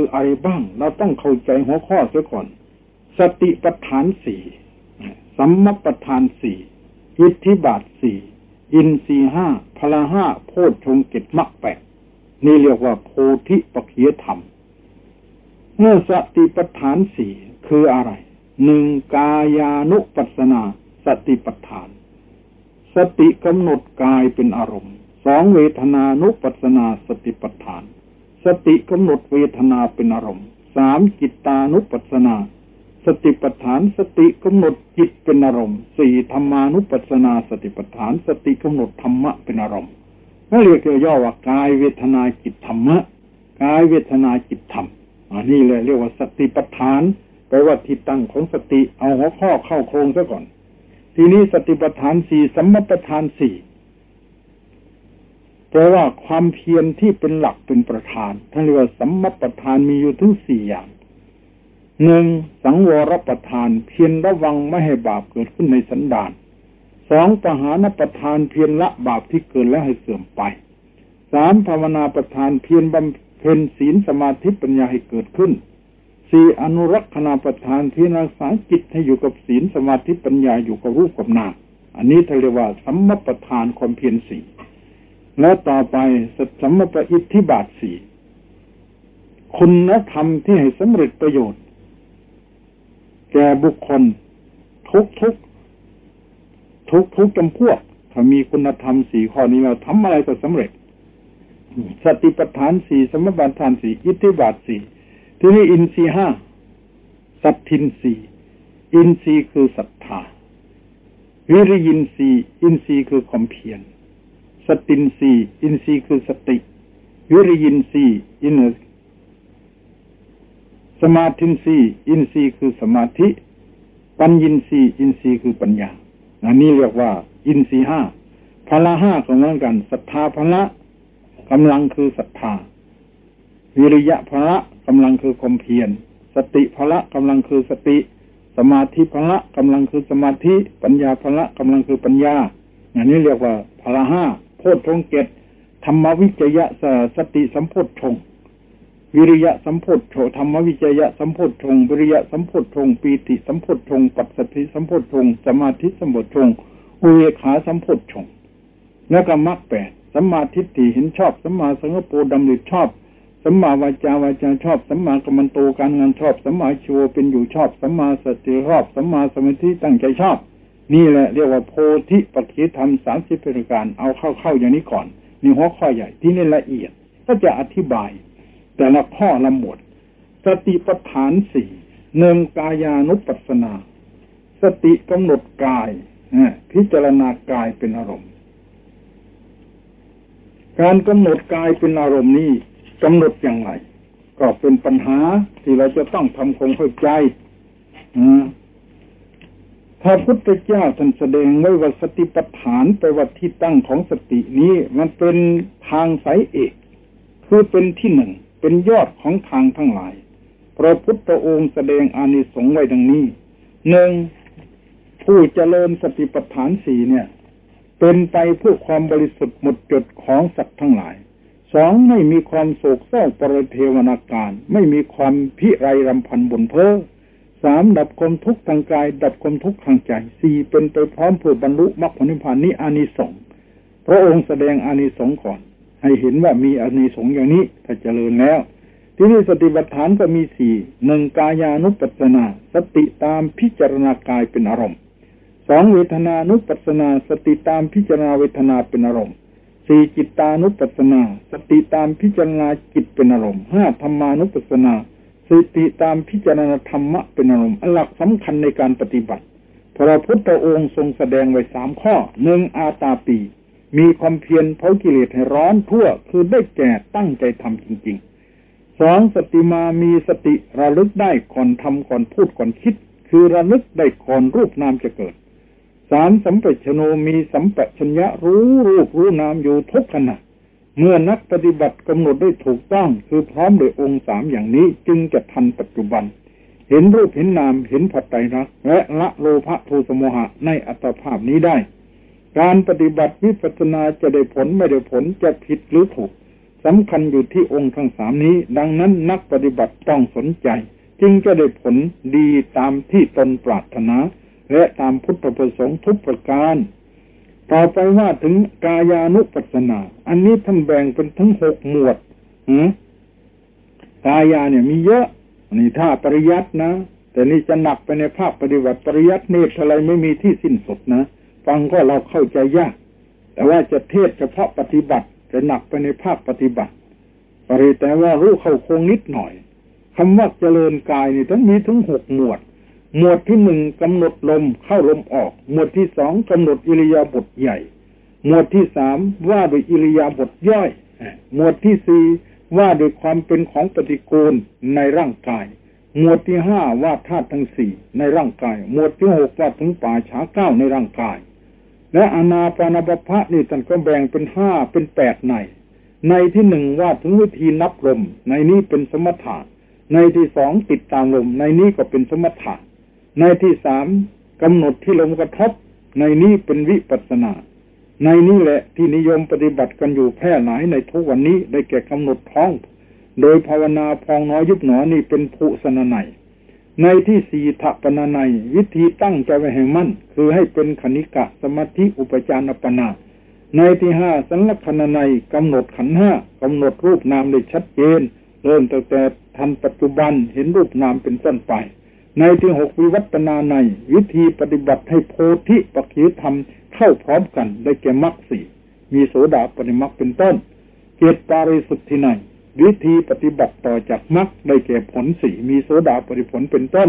คืออะไรบ้าง เราต้องเข้าใจหัวข้อเสียก่อน สติปัฏฐานสี่สัมมปัฏฐานสี่อิทธิบาทสี่อินทรีห้าพละห้าโพชฌงเกตมรรคแปดนี่เรียกว่าโพธิปัจเยธรรมเมื่อสติปัฏฐานสี่คืออะไรหนึ่งกายานุปัสนา สติปัฏฐาน สติกำหนดกายเป็นอารมณ์สองเวทนานุปัสนาสติปัฏฐาน สติกำหนดเวทนาเป็นอารมณ์สามจิตตานุปัสนา สติปัฏฐานสติกำหนดจิตเป็นอารมณ์สี่ธรรมานุปัสสนา สติปัฏฐาน สติกำหนดธรรมะเป็นอารมณ์นั่นเรียกย่อว่ากายเวทนาจิตธรรมะกายเวทนาจิตธรรมอันนี้เลยเรียกว่าสติปัฏฐานแปลว่าที่ตั้งของสติเอาหัวข้อเข้าโครงซะก่อน ทีนี้สติปัฏฐานสี่สัมมปัฏฐานสี่ แปลว่าความเพียรที่เป็นหลักเป็นประธานท่านเรียกว่าสัมมปัฏฐานมีอยู่ถึงสี่อย่างหนึ่งสังวรประทานเพียรระวังไม่ให้บาปเกิดขึ้นในสันดานสองปหานประทานเพียรละบาปที่เกิดแล้วให้เสื่อมไปสามภาวนาประทานเพียรบำเพ็ญศีลสมาธิปัญญาให้เกิดขึ้นสี่อนุรักษณาประทานเพียรรักษาจิตให้อยู่กับศีลสมาธิปัญญาอยู่กับรูปกับนามอันนี้ทเรียกว่าสัมมประทานความเพียรสี่ แล้วต่อไปสัมมปอิทธิบาทสี่คุณธรรมที่ให้สำเร็จประโยชน์ แก่บุคคล ทุกทุกทุกทุกจำพวก ถ้ามีคุณธรรมสี่ข้อนี้เราทำอะไรก็สำเร็จ สติปัฏฐานสี่สัมมัปปธานสี่อิทธิบาทสี่ทีนี้อินทรีย์ห้าสัทธินทรีย์อินทรีย์คือศรัทธาวิริยินทรีย์อินทรีย์คือความเพียร สตินทรีย์อินทรีย์คือสติวิริยินทรีย์อินสมาธินทรีย์อินทรีย์คือสมาธิ ปัญญินทรีย์อินทรีย์คือปัญญาอันนี้เรียกว่า อินทรีย์ห้าพละห้าก็เหมือนกันศรัทธาพละกำลังคือศรัทธาวิริยะพละกำลังคือความเพียรสติพละกำลังคือสติ สมาธิพละกำลังคือสมาธิ ปัญญาพละกำลังคือปัญญาอันนี้เรียกว่าพละห้า โพชฌงเกตธรรมวิจยะสติสัมโพชฌงวิริยะสัมโพธโธธรรมวิจยะสัมโพธงวิริยะสัมโพธงปีติสัมโพธงปัสสติสัมโพธงสมาธิสัมโพธงอุเบกขาสัมโพธงแล้วก็มรรคแปดสัมมาทิฏฐิเห็นชอบสัมมาสังกปรดำริชอบสัมมาวาจาวาจาชอบสัมมากรรมโตการงานชอบสัมมาชิวเป็นอยู่ชอบสัมมาสติชอบสัมมาสมาธิตั้งใจชอบ นี่แหละเรียกว่าโพธิปฏิธรรมสามสิบประการเอาเข้าๆอย่างนี้ก่อนนี่หัวข้อใหญ่ที่นี่ละเอียด ก็จะอธิบาย แต่ละข้อละหมดสติปัฏฐานสี่หนึ่งกายานุปัสสนา สติกำหนดกายพิจารณากายเป็นอารมณ์ การกำหนดกายเป็นอารมณ์นี้กำหนดอย่างไร ก็เป็นปัญหาที่เราจะต้องทำคงเข้าใจ พระพุทธเจ้าท่านแสดงไว้ว่าสติปัฏฐานไปว่าที่ตั้งของสตินี้ มันเป็นทางสายเอก คือเป็นที่หนึ่ง เป็นยอดของทางทั้งหลาย พระพุทธองค์แสดงอานิสงส์ไว้ดังนี้หนึ่งผู้เจริญสติปัฏฐานสี่เนี่ย เป็นไปเพื่อความบริสุทธิ์หมดจดของสัตว์ทั้งหลายสองไม่มีความโศกเศร้าปรเทวนาการ ไม่มีความพิไรรำพันบนเพ้อ สามดับความทุกข์ทางกาย ดับความทุกข์ทางใจสี่เป็นไปพร้อมเพื่อบรรลุมรรคผลนิพพานนี้อานิสงส์พระองค์แสดงอานิสงส์ก่อน ให้เห็นว่ามีอานิสงส์อย่างนี้ถ้าเจริญแล้ว ที่นี่สติปัฏฐานก็มีสี่หนึ่งกายานุปัสสนา สติตามพิจารณากายเป็นอารมณ์สองเวทนานุปัสสนา สติตามพิจารณาเวทนาเป็นอารมณ์สี่จิตตานุปัสสนา สติตามพิจารณาจิตเป็นอารมณ์ห้าธรรมานุปัสสนา สติตามพิจารณาธรรมะเป็นอารมณ์หลักสำคัญในการปฏิบัติพระพุทธองค์ทรงแสดงไว้สามข้อหนึ่งอาตาปี มีความเพียรเผากิเลสให้ร้อนทั่ว คือได้แก่ตั้งใจทำจริงๆสองสติมามีสติระลึกได้ก่อนทำก่อนพูดก่อนคิด คือระลึกได้ก่อนรูปนามจะเกิดสามสัมปชโนมีสัมปชัญญะรู้รูปรู้นามอยู่ทุกขณะ เมื่อนักปฏิบัติกำหนดได้ถูกต้องคือพร้อมด้วยองค์สามอย่างนี้จึงจะทันปัจจุบัน เห็นรูปเห็นนามเห็นผัดไตรักและละโลภะโทสโมหะในอัตภาพนี้ได้ การปฏิบัติวิปัสสนาจะได้ผลไม่ได้ผลจะผิดหรือถูกสำคัญอยู่ที่องค์ทั้งสามนี้ ดังนั้นนักปฏิบัติต้องสนใจ จึงจะได้ผลดีตามที่ตนปรารถนา และตามพุทธประสงค์ทุกประการ ต่อไปว่าถึงกายานุปัสสนา อันนี้ท่านแบ่งเป็นทั้งหกหมวดกายาเนี่ยมีเยอะ นี่ถ้าปริยัตินะ แต่นี่จะหนักไปในภาคปฏิบัติปริยัติเนตอะไรไม่มีที่สิ้นสุดนะ ฟังก็เราเข้าใจยาก แต่ว่าจะเทศเฉพาะปฏิบัติ จะหนักไปในภาคปฏิบัติ ปริแต่ว่ารู้เข้าโคงนิดหน่อยคำว่าเจริญกายนี่ทั้งมีถึงหกหมวด หมวดที่หนึ่งกำหนดลมเข้าลมออก หมวดที่สองกำหนดอิริยาบถใหญ่ หมวดที่สามว่าโดยอิริยาบถย่อย หมวดที่สี่ว่าโดยความเป็นของปฏิกูลในร่างกาย หมวดที่ห้าว่าธาตุทั้งสี่ในร่างกาย หมวดที่หกว่าถึงป่าช้าเก้าในร่างกาย และอนาปานบพะนี่ท่านก็แบ่งเป็นห้าเป็นแปดใน ในที่หนึ่งว่าถึงวิธีนับลม ในนี้เป็นสมถะในที่สองติดตามลม ในนี้ก็เป็นสมถะ ในที่สามกำหนดที่ลมกระทบ ในนี้เป็นวิปัสนา ในนี้แหละที่นิยมปฏิบัติกันอยู่แพร่หลายในทุกวันนี้ได้แก่กำหนดท้อง โดยภาวนาพองน้อยยุบหนอนี่เป็นภูสนาในในที่สี่ทัปนาในวิธีตั้งใจไว้ให้มั่น คือให้เป็นขณิกะสมาธิอุปจารปนา ในที่ห้าสังลักษณในกำหนดขันห้ากำหนดรูปนามได้ชัดเจน เริ่มตั้งแต่ทันปัจจุบันเห็นรูปนามเป็นต้นไป ในที่หกวิวัตนาใน วิธีปฏิบัติให้โพธิปัจจิธรรมเข้าพร้อมกันได้แก่มรรคสี่มีโสดาปฏิมรรคเป็นต้นเกตปาริสุทธิในวิธีปฏิบัติต่อจากมรรคได้แก่ผลสี่มีโสดาปฏิผลเป็นต้น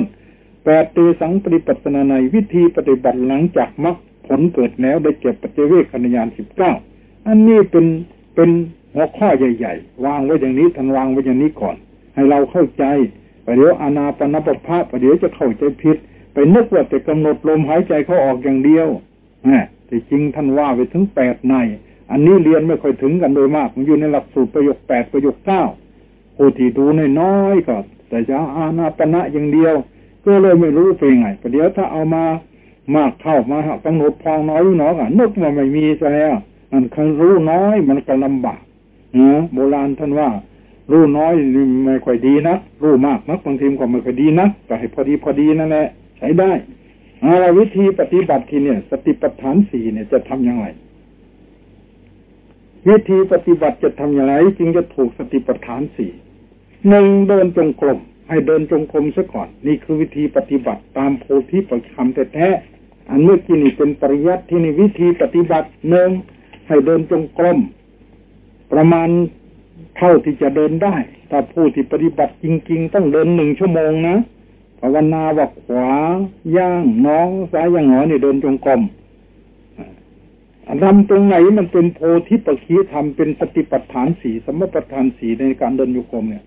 แปดเตสังปฏิปัตนาในวิธีปฏิบัติหลังจากมรรคผลเกิดแล้วได้แก่ปัจเจเวคขณยานสิบเก้าอันนี้เป็นเป็นหัวข้อใหญ่ ๆ วางไว้อย่างนี้ทันวางไว้อย่างนี้ก่อน ให้เราเข้าใจ ประเดี๋ยวอานาปนปภะประเดี๋ยวจะเข้าใจผิด ไปนึกว่าแต่กำหนดลมหายใจเขาออกอย่างเดียวนะแต่จริงท่านว่าไปถึงแปดใน อันนี้เรียนไม่ค่อยถึงกันโดยมาก มันอยู่ในหลักสูตรประโยคแปดประโยคเก้าผู้ที่ดูน้อยๆก็แต่จะอาณาปณะอย่างเดียว ก็เลยไม่รู้เป็นไงประเดี๋ยวถ้าเอามามากเข้ามากำหนดพองน้อยหนอยกนึกว่าไม่มีซะแล้วมันคันรู้น้อยมันก็ลำบากนะโบราณท่านว่า รู้น้อยไม่ค่อยดีนะรู้มากนักบางทีก็ไม่ค่อยดีนะก็ให้พอดีพอดีนั่นแหละใช้ได้อาวิธีปฏิบัติที่เนี่ย สติปัฏฐานสี่เนี่ยจะทำอย่างไร วิธีปฏิบัติจะทำอย่างไร จึงจะถูกสติปัฏฐานสี่หนึ่งเดินจงกรมให้เดินจงกรมซะก่อน นี่คือวิธีปฏิบัติตามโพธิปัจคำแท้ๆอันเมื่อกี้นี่เป็นปริยัติที่ในวิธีปฏิบัติหนึ่งให้เดินจงกรมประมาณ เท่าที่จะเดินได้ ถ้าผู้ที่ปฏิบัติจริง ๆ ต้องเดินหนึ่งชั่วโมงนะภาวนาว่าขวาย่างน้องซ้ายย่างหอนี่เดินจงกรมทำตรงไหนมันเป็นโพธิปัจขีธรรมเป็นสติปัฏฐานสีสมปัฏฐานสีในการเดินโยกมเนี่ย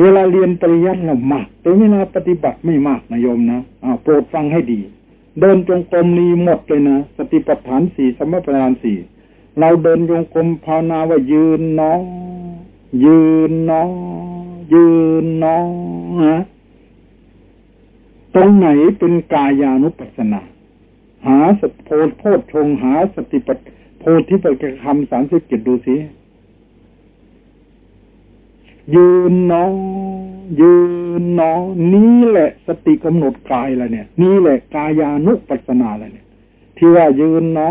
เวลาเรียนปริยัติเรามากแต่เวลาปฏิบัติไม่มากนะโยมนะอ่าโปรดฟังให้ดี เดินจงกรมนี้หมดเลยนะสติปัฏฐานสีสมปัฏฐานสีเราเดินจงกรมภาวนาว่ายืนน้อง ยืนน้อยืนน้อนะตรงไหนเป็นกายานุปัสสนา หาสโพโพชงหาสติปัฏโพธิปัจจคำสามสิบเจ็ดดูสิ ยืนน้อยืนน้อนี้แหละสติกำหนดกายละเนี่ย นี่แหละกายานุปัสสนาละเนี่ย ที่ว่ายืนน้อ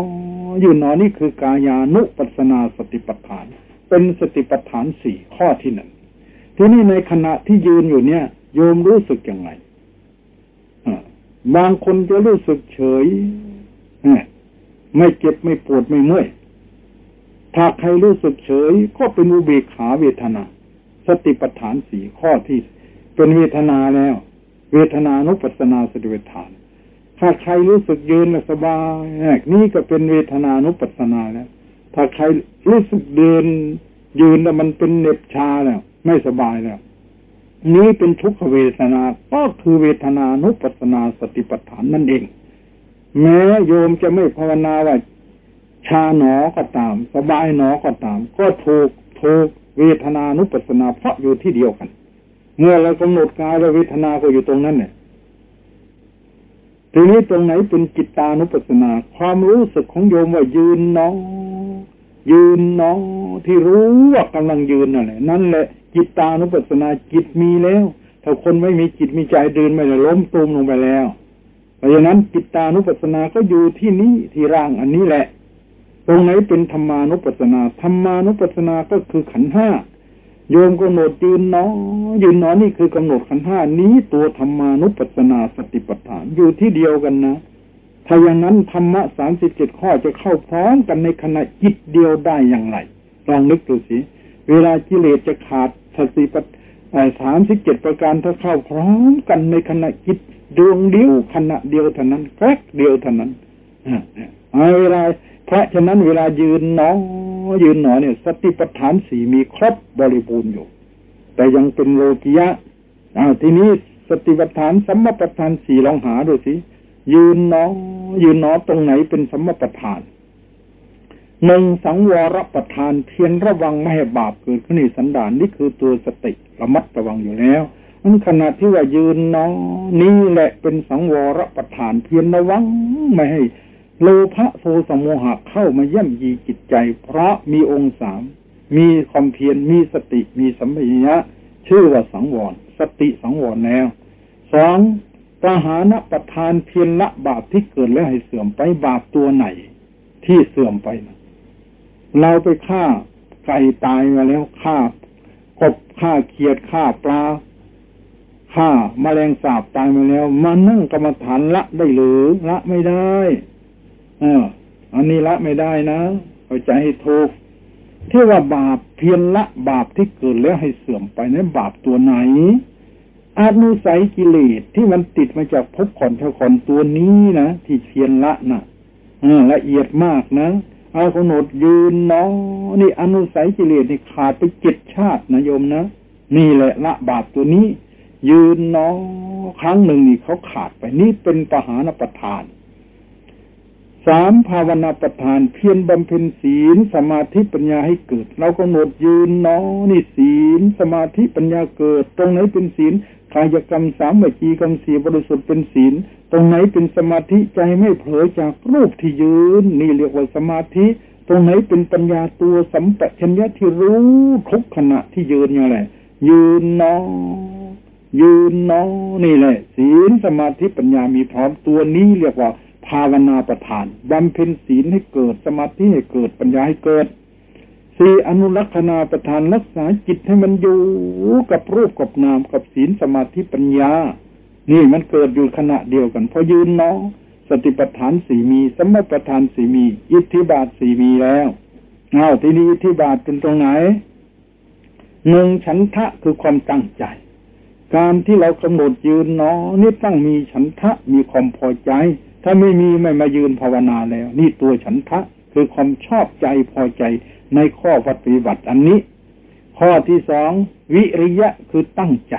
ยืนน้อนี่คือกายานุปัสสนาสติปัฏฐาน เป็นสติปัฏฐานสี่ข้อที่หนึ่งทีนี้ในขณะที่ยืนอยู่เนี่ย โยมรู้สึกยังไงบางคนจะรู้สึกเฉยไม่เจ็บไม่ปวดไม่เมื่อยถ้าใครรู้สึกเฉย ก็เป็นอุเบกขาเวทนา สติปัฏฐานสี่ข้อที่ เป็นเวทนาแล้ว เวทนานุปัสนาสติปัฏฐาน ถ้าใครรู้สึกยืนสบายนี่ก็เป็นเวทนานุปัสนาแล้ว ถ้าใครรู้สึกเดินยืนแล้วมันเป็นเน็บชาแล้ว ไม่สบายแล้ว นี้เป็นทุกขเวทนา ก็คือเวทนานุปัสนาสติปัฏฐานนั่นเอง แม้โยมจะไม่ภาวนาว่า ชาหนอก็ตาม สบายหนอก็ตาม ก็ถูกถูกเวทนานุปัสนาเพราะอยู่ที่เดียวกัน เมื่อเรากำหนดกายแล้วเวทนาก็อยู่ตรงนั้นเนี่ย ทีนี้ตรงไหนเป็นจิตตานุปัสสนา ความรู้สึกของโยมว่ายืนน้อยืนเนาะที่รู้ว่ากำลังยืนนั่นแหละนั่นแหละจิตตานุปัสสนาจิตมีแล้ว ถ้าคนไม่มีจิตมีใจเดินไม่ได้ล้มตูมลงไปแล้ว เพราะฉะนั้นจิตตานุปัสสนาก็อยู่ที่นี้ที่ร่างอันนี้แหละ ตรงไหนเป็นธรรมานุปัสสนาธรรมานุปัสสนาก็คือขันห้า โยมกำหนดยืนเนาะยืนเนาะนี่คือกำหนดขันห้านี้ตัวธรรมานุปัสสนาสติปัฏฐานอยู่ที่เดียวกันนะถ้าอย่างนั้นธรรมะสามสิบเจ็ดข้อจะเข้าพร้อมกันในขณะจิตเดียวได้อย่างไรลองนึกดูสิเวลากิเลสจะขาดสติปัฏสามสิบเจ็ดประการถ้าเข้าพร้อมกันในขณะจิตดวงเดียวขณะเดียวเท่านั้นแค่เดียวเท่านั้นเวลาเพราะฉะนั้นเวลายืนนอ ยืนหนอเนี่ย สติปัฏฐานสี่มีครบบริบูรณ์อยู่ แต่ยังเป็นโลกิยะอ้าวทีนี้สติปัฏฐานสัมมาปัฏฐานสี่ลองหาดูสิยืนหนอ ยืนหนอตรงไหนเป็นสัมมาปัฏฐานหนึ่งสังวรประทานเพียรระวังไม่ให้บาปเกิดขึ้นในสันดานนี่คือตัวสติระมัดระวังอยู่แล้วนั้นขณะที่ว่ายืนน้อนี่แหละเป็นสังวรประทานเพียรระวังไม่ให้ โลภะโทสโมหะเข้ามาย่ำยีจิตใจ เพราะมีองค์สาม มีความเพียรมีสติมีสัมปชัญญะชื่อว่าสังวร สติสังวรแล้วสองปหานประทานเพียรละบาปที่เกิดแล้วให้เสื่อมไปบาปตัวไหน ที่เสื่อมไปนะเราไปฆ่าไก่ตายมาแล้วฆ่ากบฆ่าเขียดฆ่าปลาฆ่ามาแมลงสาบตายมาแล้ว มานั่งกรรมฐานละได้หรือละไม่ได้ เอออันนี้ละไม่ได้นะเข้าใจให้ถูกที่ว่าบาปเพียรละบาปที่เกิดแล้วให้เสื่อมไปนั้นบาปตัวไหนอานุสัยกิเลสที่มันติดมาจากภพขอนเทขอนตัวนี้นะที่เพียรละนะ่ะละเอียดมากนะเอากำหนดยืนเนาะนี่อนุสัยกิเลสนี่ขาดไปเจ็ดชาตินะโยมนะนี่แหละละบาปตัวนี้ ยืนเนาะครั้งหนึ่งนี่เขาขาดไปนี่เป็นปหานประทาน สามภาวนาประทานเพียรบำเพ็ญศีลสมาธิปัญญาให้เกิด เรากำหนดยืนเนาะนี่ศีล สมาธิปัญญาเกิด ตรงไหนเป็นศีลกายกรรมสามวิจีกรรมสี่บริสุทธิ์เป็นศีล ตรงไหนเป็นสมาธิใจไม่เผลอจากรูปที่ยืน นี่เรียกว่าสมาธิ ตรงไหนเป็นปัญญาตัวสัมปชัญญะที่รู้ทุกขณะที่ยืนอย่างไรยืนนอยืนนอนี่แหละ ศีลสมาธิปัญญามีพร้อมตัวนี้เรียกว่า ภาวนาประทานบำเพ็ญศีลให้เกิดสมาธิให้เกิดปัญญาให้เกิดสี่อนุรักษณาประทานรักษาจิตให้มันอยู่กับรูปกับนามกับศีลสมาธิปัญญา นี่มันเกิดอยู่ขณะเดียวกัน พอยืนเนาะสติปัฏฐานสี่มีสมปัฏฐานสี่มี อิทธิบาทสี่มีแล้วเอาทีนี้อิทธิบาทเป็นตรงไหนหนึ่งฉันทะคือความตั้งใจ การที่เรากำหนดยืนเนาะนี่ต้องมีฉันทะมีความพอใจ ถ้าไม่มีไม่มายืนภาวนาแล้ว นี่ตัวฉันทะคือความชอบใจพอใจในข้อปฏิบัติอันนี้ ข้อที่สองวิริยะคือตั้งใจ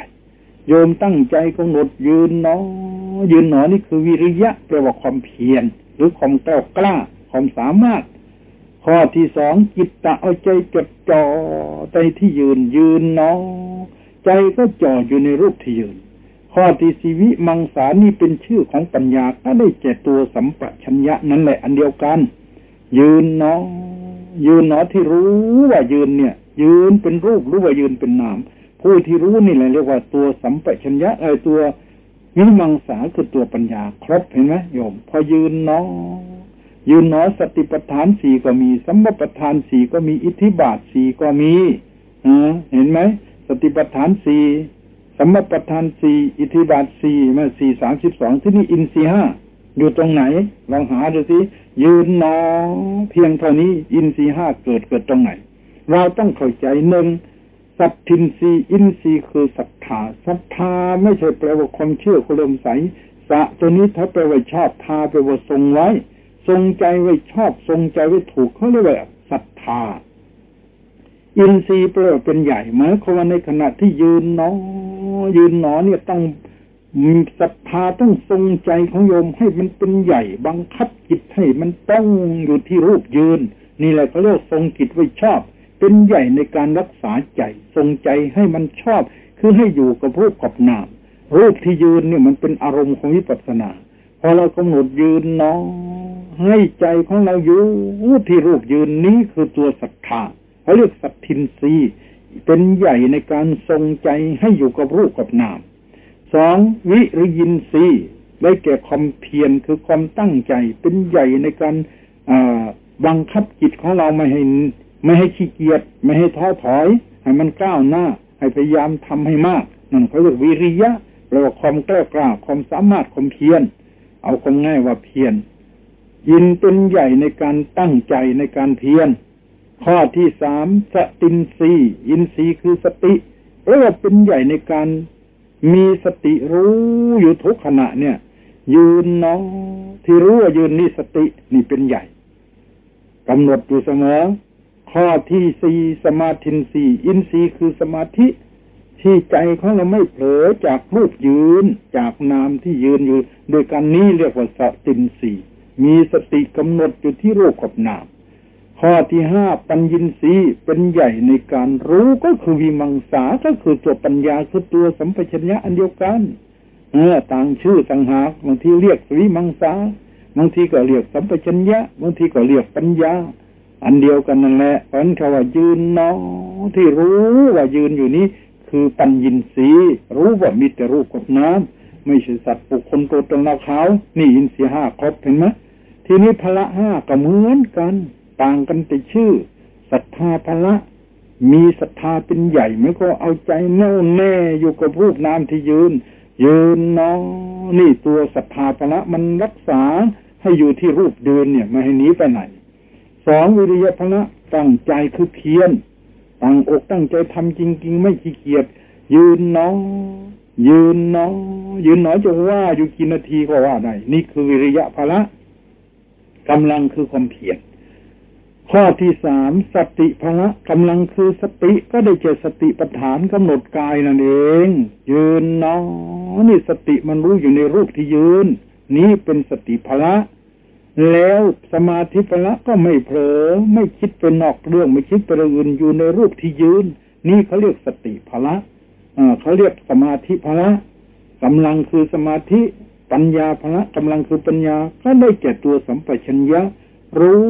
โยมตั้งใจกำหนดยืนเนอยืนหนอนี่คือวิริยะแปลว่าความเพียรหรือความกล้ากล้าความสามารถ ข้อที่สองจิตตะเอาใจจดจ่อใจที่ยืนยืนเนอใจก็จ่ออยู่ในรูปที่ยืน ข้อที่สีวิมังสานี่เป็นชื่อของปัญญาก็ได้แก่ตัวสัมปชัญญะนั่นแหละอันเดียวกัน ยืนเนอยืนหนอที่รู้ว่ายืนเนี่ย ยืนเป็นรูปรู้ว่ายืนเป็นนาม ผู้ที่รู้นี่แหละเรียกว่าตัวสัมปชัญญะไอ้ตัววิมังสาคือตัวปัญญา ครบเห็นไหมโยม พอยืนเนาะยืนเนาะสติปัฏฐานสี่ก็มีสัมปปัฏฐานสี่ก็มีอิทธิบาทสี่ก็มีเห็นไหมสติปัฏฐานสี่ สัมปปัฏฐานสี่อิทธิบาทสี่มาสี่สามสิบสองที่นี่อินทรีห้าอยู่ตรงไหน ลองหาดูสิยืนนอเพียงเท่านี้ อินทรีห้าเกิดเกิดตรงไหน เราต้องเข้าใจหนึ่งสัตทินรีอินทรีคือศรัทธาศรัทธาไม่ใช่แปลว่าความเชื่อความเลื่อมใสสะตัวนี้ถ้าแปลว่าชอบทาแปลว่าทรงไว้ ทรงใจไว้ชอบทรงใจไว้ถูกเขาเรียกว่าศรัทธา อินทรีย์แปลว่าเป็นใหญ่หมายความว่าในขณะที่ยืนหนอ ยืนหนอเนี่ยต้องมีศรัทธาต้องทรงใจของโยมให้มันเป็นใหญ่ บังคับจิตให้มันต้องอยู่ที่รูปยืน นี่แหละเขาเรียกทรงจิตไว้ชอบ เป็นใหญ่ในการรักษาใจ ทรงใจให้มันชอบ คือให้อยู่กับรูปกับนามรูปที่ยืนเนี่ยมันเป็นอารมณ์ของวิปัสสนาพอเรากำหนดยืนเนาะให้ใจของเราอยู่ที่รูปยืนนี้คือตัวศรัทธา เขาเรียกสัตทินรีเป็นใหญ่ในการทรงใจให้อยู่กับรูปกับนามสองวิริยินรีได้แก่ความเพียรคือความตั้งใจ เป็นใหญ่ในการบังคับจิตของเราไม่ให้ไม่ให้ขี้เกียจไม่ให้ท้อถอย ให้มันก้าวหน้า ให้พยายามทำให้มากนั่นเขาเรียกวิริยะแปลว่าความกล้ากล้าความสามารถความเพียรเอาความง่ายว่าเพียรยินเป็นใหญ่ในการตั้งใจในการเพียร ข้อที่สามสตินสีอินสีคือสติเรียกว่าเป็นใหญ่ในการมีสติรู้อยู่ทุกขณะเนี่ย ยืนเนาะที่รู้ว่ายืนนี่สตินี่เป็นใหญ่กำหนดอยู่เสมอ ข้อที่สี่สมาธินสีอินทรีย์คือสมาธิ ที่ใจของเราไม่เผลอจากรูปยืนจากนามที่ยืนอยู่ โดยการนี้เรียกว่าสตินสีมีสติกำหนดอยู่ที่รูปกับนาม ข้อที่ห้าปัญญินสีเป็นใหญ่ในการรู้ก็คือวิมังสาก็คือตัวปัญญาคือตัวสัมปชัญญะอันเดียวกันเออต่างชื่อต่างหากบางทีเรียกวิมังสาบางทีก็เรียกสัมปชัญญะบางทีก็เรียกปัญญา อันเดียวกันนั่นแหละเพราะนั้นคำว่ายืนเนอที่รู้ว่ายืนอยู่นี้ คือปัญญินสีรู้ว่ามีแต่รูปกับน้ำไม่ใช่สัตว์ปุคคลตัวตนเราเขานี่อินสีห้าครบเห็นไหมทีนี้พละห้าก็เหมือนกัน ต่างกันแต่ชื่อศรัทธาพละ มีศรัทธาเป็นใหญ่ไม่ก็เอาใจแน่วแน่อยู่กับรูปนามที่ยืน ยืนนอนี่ตัวศรัทธาพละมันรักษาให้อยู่ที่รูปเดินเนี่ยไม่ให้หนีไปไหนสองวิริยะพละตั้งใจคือเพียรตั้งอกตั้งใจทำจริง ๆ ไม่ขี้เกียจยืนน้องยืนน้อยืนน้อยจะว่าอยู่กี่นาทีก็ว่าได้นี่คือวิริยะพละกำลังคือความเพียร ข้อที่สามสติพละกำลังคือสติก็ได้เจสติปัฏฐานกำหนดกายนั่นเอง ยืนนอนี่สติมันรู้อยู่ในรูปที่ยืน นี้เป็นสติพละแล้วสมาธิพละก็ไม่เผลอไม่คิดไปนอกเรื่องไม่คิดไปอื่นอยู่ในรูปที่ยืน นี่เขาเรียกสติพละเขาเรียกสมาธิพละกำลังคือสมาธิปัญญาพละกำลังคือปัญญาก็ได้แก่ตัวสัมปชัญญะ รู้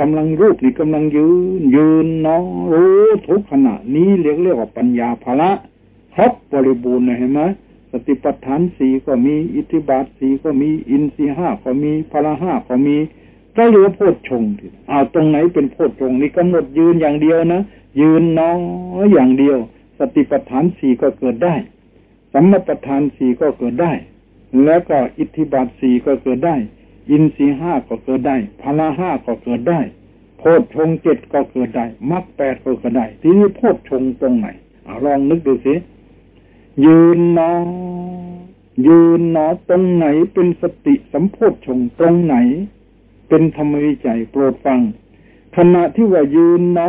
กำลังรูปนี่กำลังยืน ยืนเน้องรู้ทุกขณะนี้เรียกเรียกว่าปัญญาพละครบบริบูรณ์นะเห็นไหมสติปัฏฐานสี่ก็มีอิทธิบาทสี่ก็มีอินทรีห้าก็มีพละห้าก็มีก็เหลือโพชฌงอ้าวตรงไหนเป็นโพชฌงนี่กำหนดยืนอย่างเดียวนะยืนน้อยอย่างเดียว สติปัฏฐานสี่ก็เกิดได้สัมมาปัฏฐานสี่ก็เกิดได้ แล้วก็อิทธิบาทสี่ก็เกิดได้ อินทรีห้าก็เกิดได้พละห้าก็เกิดได้ โพชฌงเจ็ดก็เกิดได้มรรคแปดก็เกิดได้ ทีนี้โพชฌงตรงไหนอลองนึกดูสิยืนนอยืนนอตรงไหนเป็นสติสัมโพชฌงตรงไหน เป็นธรรมวิจัยโปรดฟัง ขณะที่ว่ายืนนอ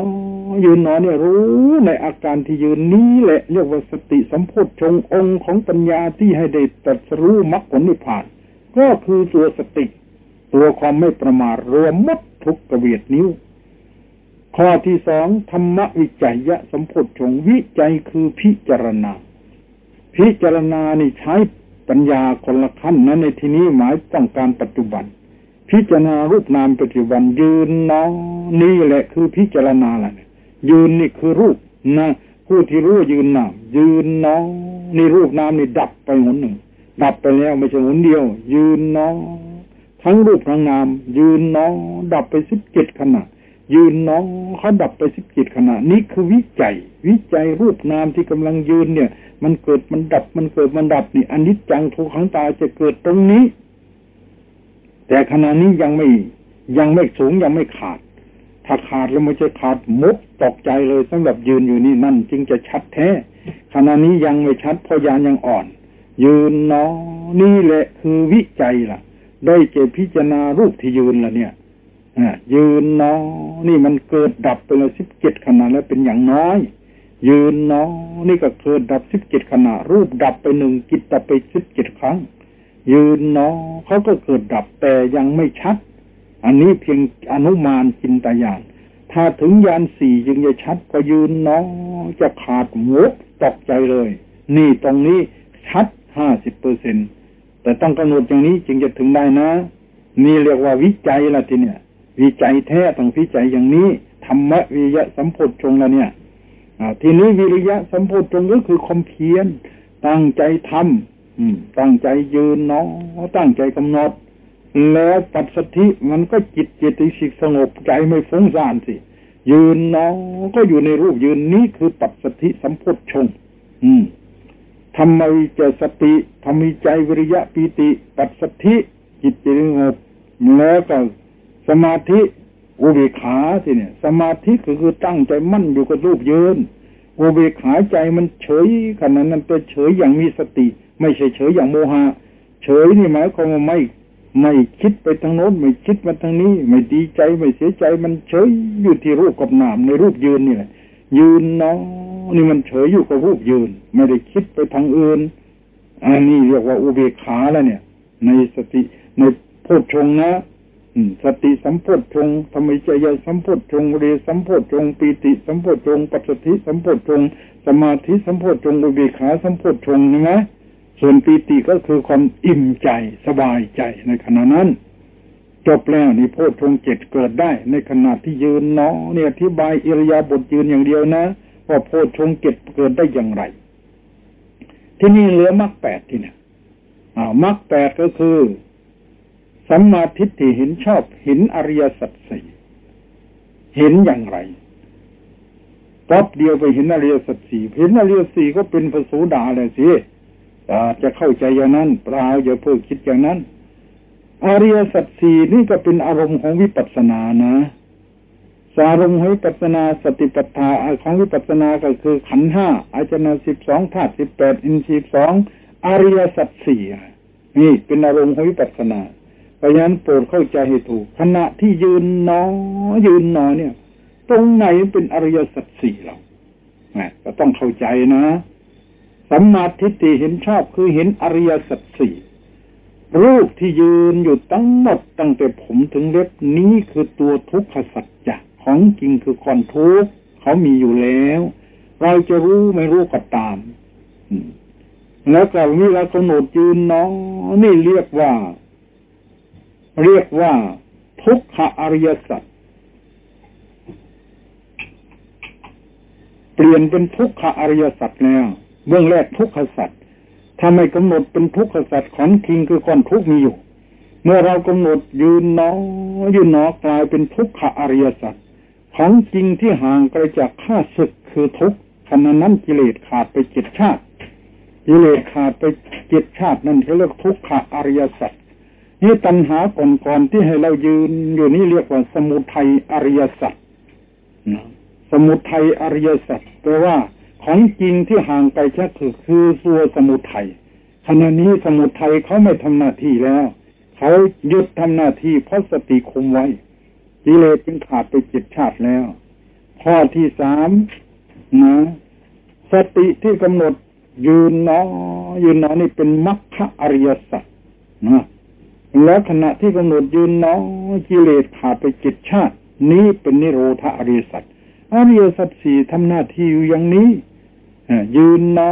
ยืนนอเนี่ยรู้ในอาการที่ยืนนี้แหละ เรียกว่าสติสัมโพชฌงองค์ของปัญญาที่ให้ได้ตรัสรู้มรรคผลนิพพาน ก็คือตัวสติ ตัวความไม่ประมาทรวมมัดทุกกระเบียดนิ้ว ข้อที่สองธรรมวิจัยยะสัมโพชงวิจัยคือพิจารณา พิจารณานี่ใช้ปัญญาคนละขั้นนั้นในที่นี้หมายต้องการปัจจุบัน พิจารณารูปนามปัจจุบันยืนนอนี่แหละคือพิจารณาแหละยืนนี่คือรูปนะผู้ที่รู้ยืนนามยืนนอนี่รูปนามนี่ดับไปหนหนึ่งดับไปแล้วไม่ใช่หนเดียว ยืนนอ ทั้งรูปทั้งนาม ยืนนอดับไปสิบเจ็ดขณะ ยืนน้องเขาดับไปสิบจิตขณะ นี้คือวิจัย วิจัยรูปนามที่กำลังยืนเนี่ย มันเกิดมันดับมันเกิดมันดับนี่อันนี้จังทุกขังตาจะเกิดตรงนี้ แต่ขณะนี้ยังไม่ยังไม่สูงยังไม่ขาด ถ้าขาดแล้วมันจะขาดมุกตกใจเลยสำหรับยืนอยู่นี่นั่น จึงจะชัดแท้ขณะนี้ยังไม่ชัดเพราะยานยังอ่อน ยืนน้องนี่แหละคือวิจัยล่ะ ได้เจพิจารณารูปที่ยืนละเนี่ยยืนนอ นี่มันเกิดดับไปลยสิบเจ็ดขณะแล้วเป็นอย่างน้อย ยืนนอ นี่ก็เกิดดับสิบเจ็ดขณะ รูปดับไปหนึ่งกิจดับไปสิบเจ็ดครั้ง ยืนนอเขาก็เกิดดับแต่ยังไม่ชัด อันนี้เพียงอนุมานจินตยานถ้าถึงยานสี่ยังจะชัดก็ยืนนอจะขาดหมวกตกใจเลย นี่ตรงนี้ชัดห้าสิบเปอร์เซ็นต์ แต่ต้องกำหนดอย่างนี้จึงจะถึงได้นะ นี่เรียกว่าวิจัยละทีเนี่ย วิจัยแท้ต้องวิจัยอย่างนี้ธรรมวิยะสัมโพชงละเนี่ยทีนี้วิริยะสัมโพชงก็คือความเพียรตั้งใจทำตั้งใจยืนเนาะตั้งใจกำหนด แล้วปัสสธิมันก็จิตเจติสิกสงบใจไม่ฟุ้งซ่านสิ ยืนเนาะก็อยู่ในรูปยืนนี้คือปัสสธิสัมโพชง อืม ทำไมวิจสติทำให้ใจวิริยะปีติ ปัสสธิจิตสงบแล้วก็สมาธิอุเบกขาสิเนี่ย สมาธิก็คือตั้งใจมั่นอยู่กับรูปยืนอุเบกขาใจมันเฉยขนาดนั้นเป็นเฉยอย่างมีสติ ไม่ใช่เฉยอย่างโมหะเฉยนี่หมายความว่าไม่ไม่คิดไปทางโน้นไม่คิดมาทางนี้ ไม่ดีใจไม่เสียใจมันเฉยอยู่ที่รูปกับนามในรูปยืนนี่แหละยืนเนาะ นี่มันเฉยอยู่กับรูปยืน ไม่ได้คิดไปทางอื่น อันนี้เรียกว่าอุเบกขาแล้วเนี่ย ในสติในโพชฌงนะสติสัมโพธงธรรมิจยสัมโพธงเรสัมโพธงปีติสัมโพธงปัสสติสัมโพธงสมาธิสัมโพธงอุเบกขาสัมโพธงใช่ไหมส่วนปีติก็คือความอิ่มใจสบายใจในขณะนั้น จบแล้วนี่โพธงเจ็ดเกิดได้ ในขณะที่ยืนเนาะเนี่ยอธิบายอิริยาบถยืนอย่างเดียวนะ ว่าโพธงเจ็ดเกิดได้อย่างไร ที่นี่เหลือมรรคแปดที่เนี่ยมรรคแปดก็คือสัมมาทิฏฐิเห็นชอบเห็นอริยสัจสี่เห็นอย่างไรป๊อบเดียวไปเห็นอริยสัจสี่เห็นอริยสี่ก็เป็นพระโสดาเลยสิจะเข้าใจอย่างนั้นเปล่าอย่าเพิ่งคิดอย่างนั้น อริยสัจสี่นี่ก็เป็นอารมณ์ของวิปัสสนานะ สารมณ์วิปัสนาสติปัฏฐานของวิปัสนาก็คือขันห้าอาจนาสิบสองธาตุสิบแปดอินทรีย์สองอริยสัจสี่นี่เป็นอารมณ์ของวิปัสนาเพราะฉะนั้นโปรดเข้าใจให้ถูกขณะที่ยืนนอ ยืนนอเนี่ย ตรงไหนเป็นอริยสัจสี่เราก็ต้องเข้าใจนะสัมมาทิฏฐิเห็นชอบคือเห็นอริยสัจสี่รูปที่ยืนอยู่ตั้งหมดตั้งแต่ผมถึงเล็บนี้คือตัวทุกขสัจจะ ของจริงคือความทุกข์เขามีอยู่แล้ว เราจะรู้ไม่รู้ก็ตามแล้วก็เวลากำหนดยืนน้องนี่เรียกว่า เรียกว่า ทุกขอริยสัจเปลี่ยนเป็นทุกขอริยสัจแล้วเบื้องแรกทุกขสัจถ้าไม่กำหนดเป็นทุกขสัจของจริงคือความทุกข์มีอยู่ เมื่อเรากำหนดยืนนอยืนนอกลายเป็นทุกขอริยสัจ ของจริงที่ห่างไกลจากข้าศึกคือทุกข์ขณะนั้นกิเลสขาดไปเจ็ดชาติกิเลสขาดไปเจ็ดชาตินั่นเขาเรียกทุกขอริยสัจนี่ตัณหาก่อนๆที่ให้เรายืนอยู่นี่เรียกว่าสมุทัยอริยสัจสมุทัยอริยสัจแปลว่าของจริงที่ห่างไกลแค่คือคือตัวสมุทัยขณะนี้สมุทัยเขาไม่ทำหน้าที่แล้ว เขาหยุดทำหน้าที่เพราะสติคุมไว้ กิเลสจึงขาดไปจิตชาติแล้ว ข้อที่สามนะสติที่กำหนดยืนนอยืนนอนี่เป็นมรรคอริยสัจนะแล้วขณะที่กำหนดยืนนอกิเลสขาดไปจิตชาติ นี้เป็นนิโรธอริยสัจอริยสัจสี่ทำหน้าที่อยู่อย่างนี้ยืนนอ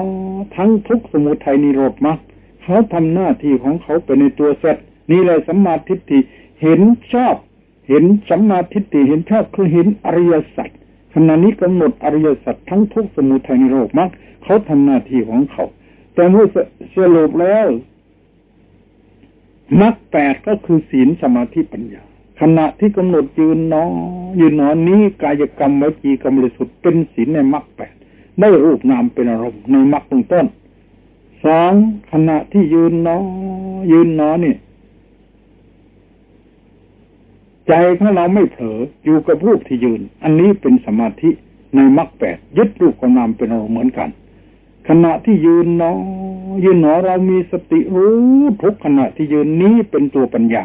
ทั้งทุกสมุทัยนิโรธมรรคเขาทำหน้าที่ของเขาเป็นในตัวเสร็จนี่เลยสัมมาทิฏฐิเห็นชอบ เห็นสัมมาทิฏฐิเห็นชอบคือเห็นอริยสัจขณะนี้กำหนดอริยสัจทั้งทุกสมุทัยนิโรธมรรคเขาทำหน้าที่ของเขา แต่เมื่อสรุปแล้วมรรคแปดก็คือศีลสมาธิปัญญา ขณะที่กำหนดยืนนอนยืนนอนนี้กายกรรมวิจีกรรมบริสุทธิ์เป็นศีลในมรรคแปดได้รูปนามเป็นอารมณ์ในมรรคต้นสองขณะที่ยืนนอยืนนอนี่ ใจของเราไม่เผลออยู่กับรูปที่ยืน อันนี้เป็นสมาธิในมรรคแปดยึดรูปกับนามเป็นอารมณ์เหมือนกัน ขณะที่ยืนนอยืนหนอเรามีสติรู้ทุกขณะที่ยืนนี้เป็นตัวปัญญา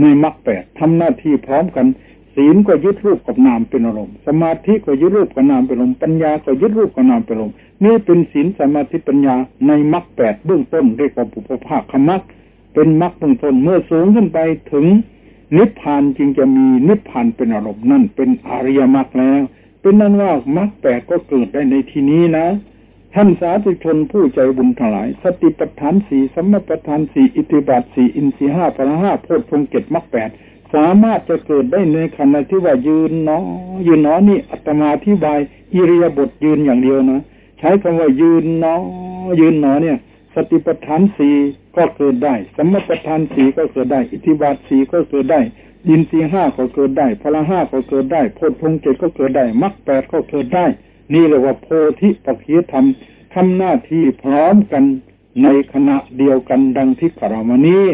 ในมรรคแปดทำหน้าที่พร้อมกัน ศีลก็ยึดรูปกับนามเป็นอารมณ์สมาธิก็ยึดรูปกับนามเป็นอารมณ์ปัญญาก็ยึดรูปกับนามเป็นอารมณ์นี่เป็นศีลสมาธิปัญญาในมรรคแปดเบื้องต้นเรียกว่าปุพภาคมรรคเป็นมรรคเบื้องต้นเมื่อสูงขึ้นไปถึง นิพพานจึงจะมีนิพพานเป็นอารมณ์นั่นเป็นอริยมรรคแล้ว เป็นนั้นว่ามรรคแปดก็เกิดได้ในที่นี้นะ ท่านสาธุชนผู้ใจบุญทั้งหลาย สติปัฏฐานสี่สมปัฏฐานสี่อิทธิบาทสี่อินทรีห้าพละห้าโพชฌงเกตมรรคแปดสามารถจะเกิดได้ในขณะที่ว่ายืนเนาะยืนเนาะนี่อัตมาที่บายอิริยาบถยืนอย่างเดียวนะ ใช้คำว่ายืนเนาะยืนเนาะเนี่ย สติปัฏฐานสี่ ก็เกิดได้ สมปัฏฐานสีก็เกิดได้ อิทธิบาทสีก็เกิดได้ ยินสีห้าก็เกิดได้พละห้าก็เกิดได้โพชพงเกตก็เกิดได้มรรคแปดก็เกิดได้ นี่เรียกว่าโพธิปัจจธรรมทำหน้าที่พร้อมกันในขณะเดียวกันดังที่กล่าวมานี้